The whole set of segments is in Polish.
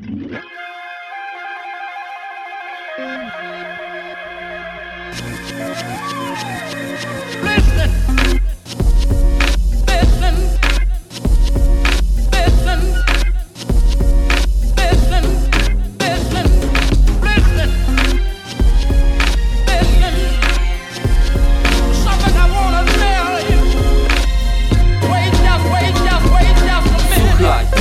Blue!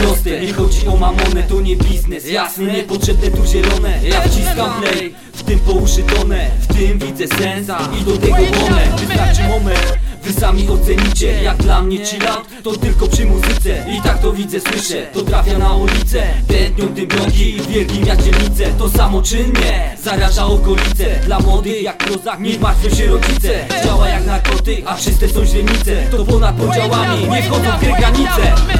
Proste, nie chodzi o mamonę, to nie biznes. Jasne, niepotrzebne tu zielone. Ja wciskam play, w tym po tonę W tym widzę sens i do tego wolę. Wystarczy moment, wy sami ocenicie. Jak dla mnie chill out, to tylko przy muzyce. I tak to widzę, słyszę, to trafia na ulicę. Tętnią tym bloki i wielkim jak dzielnice. To samoczynnie, zaraża okolice. Dla młodych jak prozak, nie martwią się rodzice. Działa jak narkotyk, a czyste są źrenice. To ponad podziałami, nie wchodzą w granice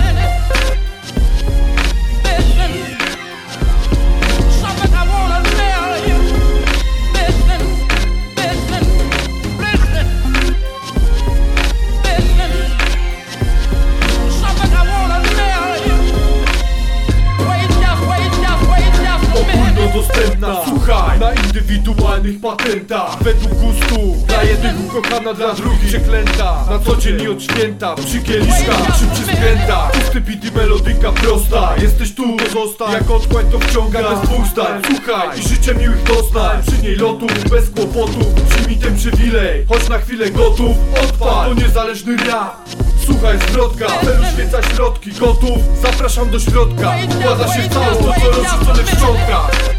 indywidualnych patentach. Według gustu, dla jednych ukochana, dla drugich przeklęta. Na co dzień i od święta, przy kieliszkach czy przy skrętach Pusty beat i melodyka prosta. Jesteś tu, pozostań, jak otchłań to wciąga bez dwóch zdań. Słuchaj, i życzę miłych doznań. Przy niej lotów, bez kłopotów. Przyjmij ten przywilej, choć na chwilę gotów. Odpal, to niezależny rap. Słuchaj zwrotka, celu świeca środki. Gotów, zapraszam do środka. Układa się w całość, to co rozrzucone w szczątkach